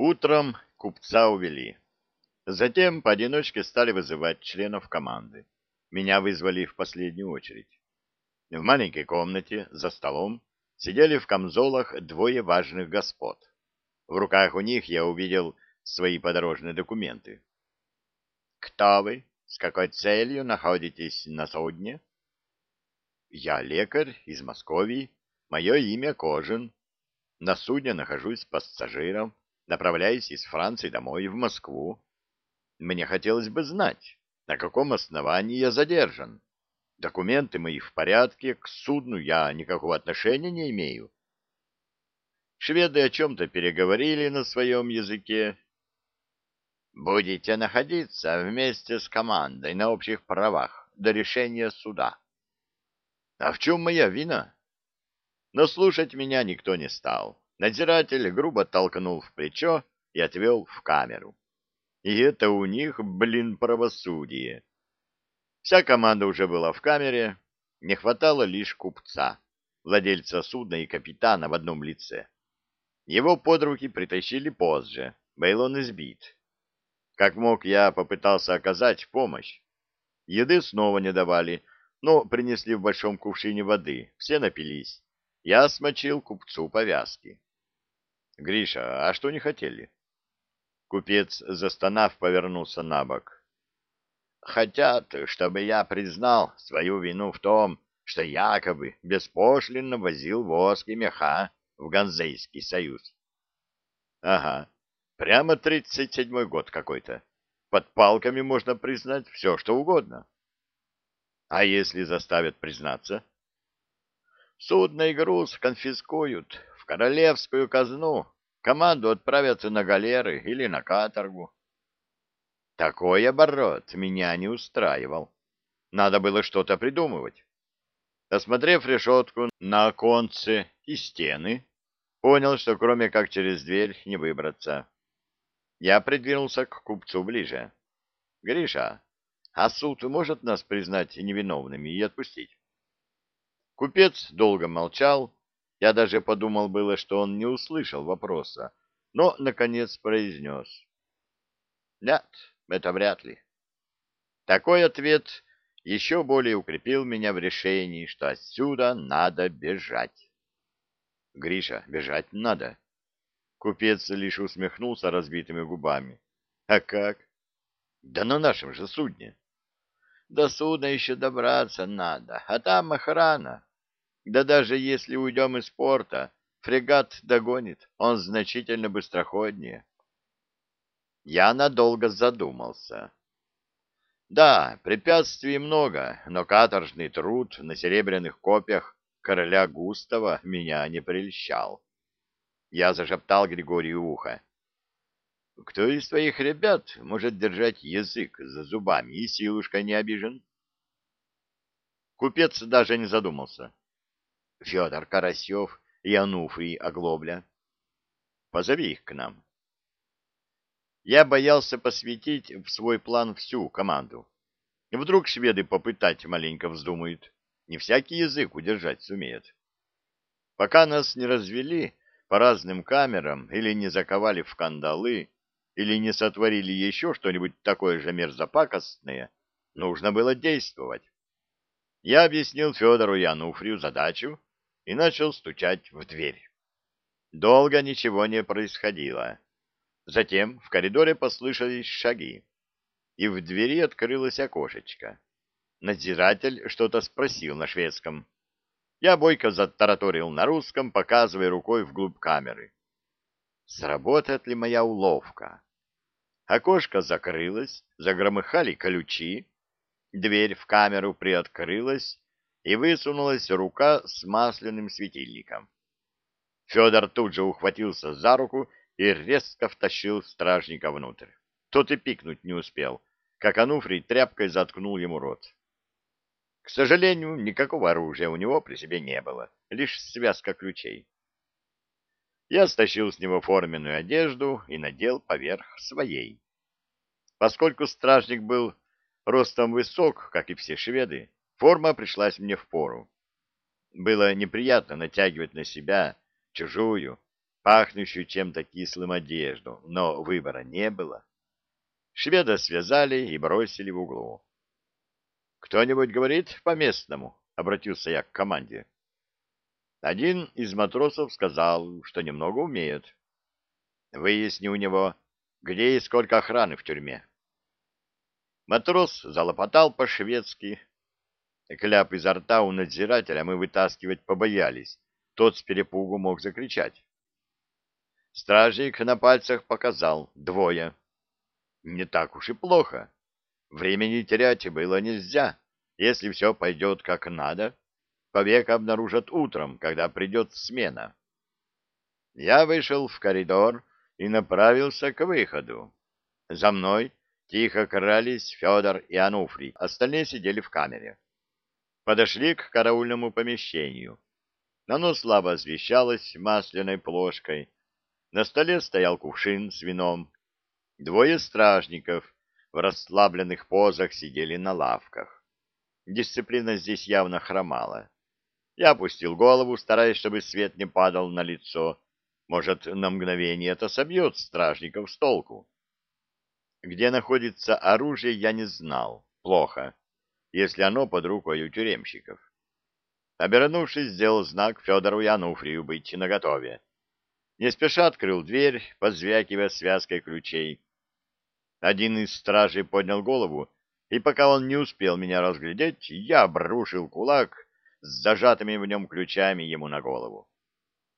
Утром купца увели. Затем поодиночке стали вызывать членов команды. Меня вызвали в последнюю очередь. В маленькой комнате за столом сидели в камзолах двое важных господ. В руках у них я увидел свои подорожные документы. «Кто вы? С какой целью находитесь на судне?» «Я лекарь из Московии. Мое имя Кожин. На судне нахожусь пассажиром, направляюсь из Франции домой в Москву. Мне хотелось бы знать, на каком основании я задержан. Документы мои в порядке, к судну я никакого отношения не имею. Шведы о чем-то переговорили на своем языке. Будете находиться вместе с командой на общих правах до решения суда. А в чем моя вина? Но слушать меня никто не стал. Надзиратель грубо толкнул в плечо и отвел в камеру. И это у них, блин, правосудие. Вся команда уже была в камере, не хватало лишь купца, владельца судна и капитана в одном лице. Его под руки притащили позже, был он избит. Как мог, я попытался оказать помощь. Еды снова не давали, но принесли в большом кувшине воды, все напились. Я смочил купцу повязки. — Гриша, а что не хотели? Купец, застонав, повернулся на бок. — Хотят, чтобы я признал свою вину в том, что якобы беспошлинно возил воск и меха в Ганзейский союз. — Ага, прямо тридцать седьмой год какой-то. Под палками можно признать все, что угодно. — А если заставят признаться? — Судно и груз конфискуют королевскую казну команду отправятся на галеры или на каторгу. Такой оборот меня не устраивал. Надо было что-то придумывать. Осмотрев решетку на оконце и стены, понял, что кроме как через дверь не выбраться. Я придвинулся к купцу ближе. — Гриша, а суд может нас признать невиновными и отпустить? Купец долго молчал, я даже подумал было, что он не услышал вопроса, но, наконец, произнес. Нет, это вряд ли. Такой ответ еще более укрепил меня в решении, что отсюда надо бежать. Гриша, бежать надо. Купец лишь усмехнулся разбитыми губами. А как? Да на нашем же судне. До судна еще добраться надо, а там охрана. Да даже если уйдем из порта, фрегат догонит, он значительно быстроходнее. Я надолго задумался. Да, препятствий много, но каторжный труд на серебряных копьях короля Густава меня не прельщал. Я зашептал Григорию ухо. Кто из твоих ребят может держать язык за зубами и силушка не обижен? Купец даже не задумался. Федор Карасев и Ануфрий Оглобля. Позови их к нам. Я боялся посвятить в свой план всю команду. Вдруг шведы попытать маленько вздумают. Не всякий язык удержать сумеет. Пока нас не развели по разным камерам или не заковали в кандалы, или не сотворили еще что-нибудь такое же мерзопакостное, нужно было действовать. Я объяснил Федору и Ануфрию задачу, и начал стучать в дверь. Долго ничего не происходило. Затем в коридоре послышались шаги, и в двери открылось окошечко. Надзиратель что-то спросил на шведском. Я бойко затараторил на русском, показывая рукой вглубь камеры. Сработает ли моя уловка? Окошко закрылось, загромыхали ключи, дверь в камеру приоткрылась, и высунулась рука с масляным светильником. Федор тут же ухватился за руку и резко втащил стражника внутрь. Тот и пикнуть не успел, как Ануфрий тряпкой заткнул ему рот. К сожалению, никакого оружия у него при себе не было, лишь связка ключей. Я стащил с него форменную одежду и надел поверх своей. Поскольку стражник был ростом высок, как и все шведы, Форма пришлась мне в пору. Было неприятно натягивать на себя чужую, пахнущую чем-то кислым одежду, но выбора не было. Шведа связали и бросили в углу. «Кто-нибудь говорит по-местному?» — обратился я к команде. Один из матросов сказал, что немного умеет. Выясни у него, где и сколько охраны в тюрьме. Матрос залопотал по-шведски. Кляп изо рта у надзирателя мы вытаскивать побоялись. Тот с перепугу мог закричать. Стражник на пальцах показал двое. Не так уж и плохо. Времени терять было нельзя. Если все пойдет как надо, побег обнаружат утром, когда придет смена. Я вышел в коридор и направился к выходу. За мной тихо крались Федор и Ануфрий, остальные сидели в камере. Подошли к караульному помещению. Оно слабо освещалось масляной плошкой. На столе стоял кувшин с вином. Двое стражников в расслабленных позах сидели на лавках. Дисциплина здесь явно хромала. Я опустил голову, стараясь, чтобы свет не падал на лицо. Может, на мгновение это собьет стражников с толку. Где находится оружие, я не знал. Плохо, если оно под рукой у тюремщиков. Обернувшись, сделал знак Федору и Ануфрию быть наготове. Не спеша открыл дверь, позвякивая связкой ключей. Один из стражей поднял голову, и пока он не успел меня разглядеть, я обрушил кулак с зажатыми в нем ключами ему на голову.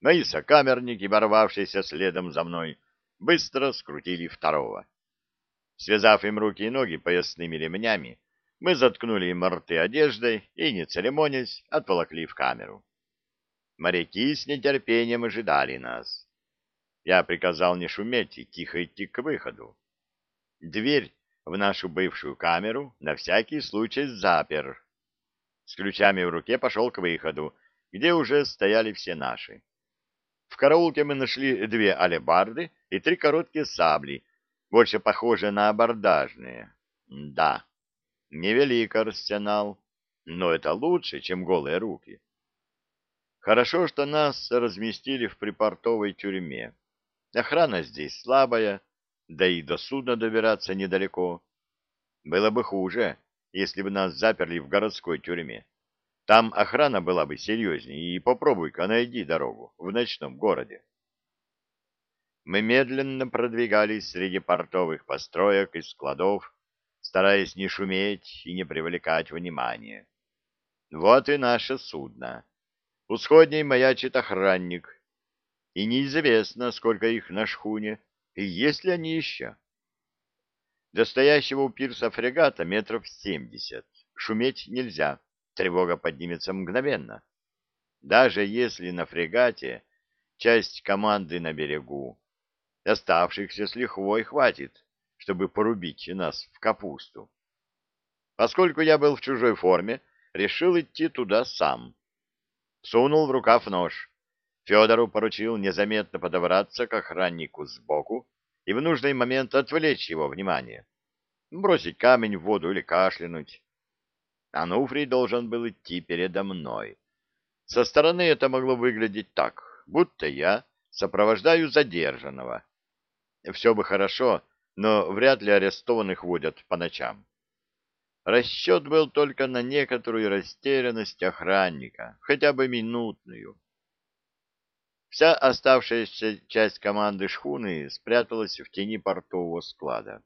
Мои сокамерники, ворвавшиеся следом за мной, быстро скрутили второго. Связав им руки и ноги поясными ремнями, мы заткнули им рты одеждой и, не церемонясь, отволокли в камеру. Моряки с нетерпением ожидали нас. Я приказал не шуметь и тихо идти к выходу. Дверь в нашу бывшую камеру на всякий случай запер, с ключами в руке пошел к выходу, где уже стояли все наши. В караулке мы нашли две алебарды и три короткие сабли, больше похожие на абордажные. Да, невелик арсенал, но это лучше, чем голые руки. Хорошо, что нас разместили в припортовой тюрьме. Охрана здесь слабая, да и до судна добираться недалеко. Было бы хуже, если бы нас заперли в городской тюрьме. Там охрана была бы серьезнее, и попробуй-ка найди дорогу в ночном городе. Мы медленно продвигались среди портовых построек и складов, стараясь не шуметь и не привлекать внимания. Вот и наше судно. У сходней маячит охранник, и неизвестно, сколько их на шхуне, и есть ли они еще. До стоящего у пирса фрегата метров семьдесят. Шуметь нельзя, тревога поднимется мгновенно. Даже если на фрегате часть команды на берегу, оставшихся с лихвой хватит, чтобы порубить нас в капусту. Поскольку я был в чужой форме, решил идти туда сам. Сунул в рукав нож. Федору поручил незаметно подобраться к охраннику сбоку и в нужный момент отвлечь его внимание. Бросить камень в воду или кашлянуть. Ануфрий должен был идти передо мной. Со стороны это могло выглядеть так, будто я сопровождаю задержанного. Все бы хорошо, но вряд ли арестованных водят по ночам. Расчет был только на некоторую растерянность охранника, хотя бы минутную. Вся оставшаяся часть команды шхуны спряталась в тени портового склада.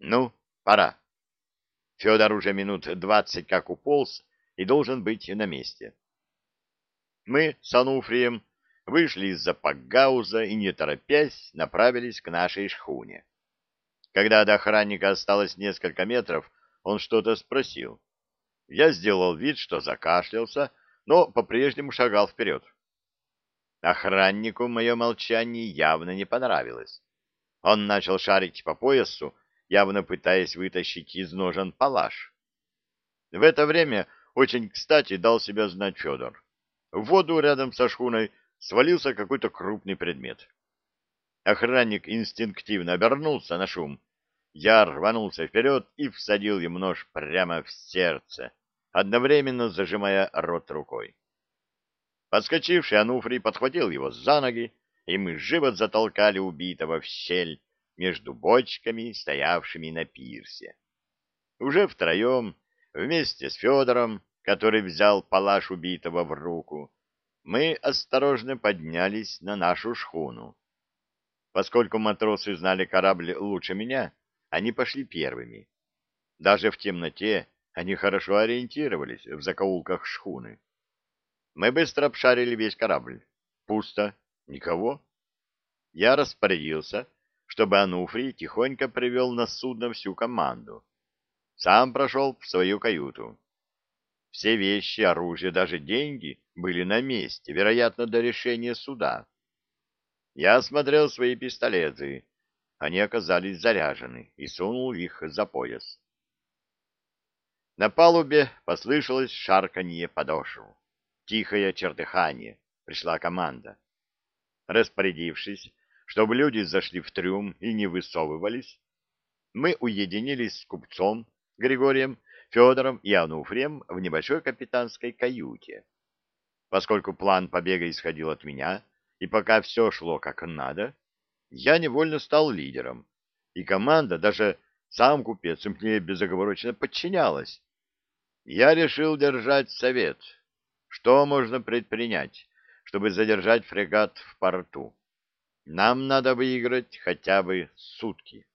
Ну, пора. Федор уже минут двадцать как уполз и должен быть на месте. Мы с Ануфрием вышли из-за пакгауза и, не торопясь, направились к нашей шхуне. Когда до охранника осталось несколько метров, он что-то спросил. Я сделал вид, что закашлялся, но по-прежнему шагал вперед. Охраннику мое молчание явно не понравилось. Он начал шарить по поясу, явно пытаясь вытащить из ножен палаш. В это время очень кстати дал себя знать Федор. В воду рядом со шхуной свалился какой-то крупный предмет. Охранник инстинктивно обернулся на шум. Я рванулся вперед и всадил ему нож прямо в сердце, одновременно зажимая рот рукой. Подскочивший Ануфрий подхватил его за ноги и мы живо затолкали убитого в щель между бочками, стоявшими на пирсе. Уже втроем, вместе с Федором, который взял палаш убитого в руку, мы осторожно поднялись на нашу шхуну. Поскольку матросы знали корабль лучше меня, они пошли первыми. Даже в темноте они хорошо ориентировались в закоулках шхуны. Мы быстро обшарили весь корабль. Пусто. Никого. Я распорядился, чтобы Ануфрий тихонько привел на судно всю команду. Сам прошел в свою каюту. Все вещи, оружие, даже деньги были на месте, вероятно, до решения суда. Я осмотрел свои пистолеты. Они оказались заряжены и сунул их за пояс. На палубе послышалось шарканье подошв. Тихое чертыхание. Пришла команда. Распорядившись, чтобы люди зашли в трюм и не высовывались, мы уединились с купцом Григорием, Федором и Ануфрием в небольшой капитанской каюте. Поскольку план побега исходил от меня, и пока все шло как надо, я невольно стал лидером, и команда, даже сам купец, мне безоговорочно подчинялась. Я решил держать совет, что можно предпринять, чтобы задержать фрегат в порту? Нам надо выиграть хотя бы сутки.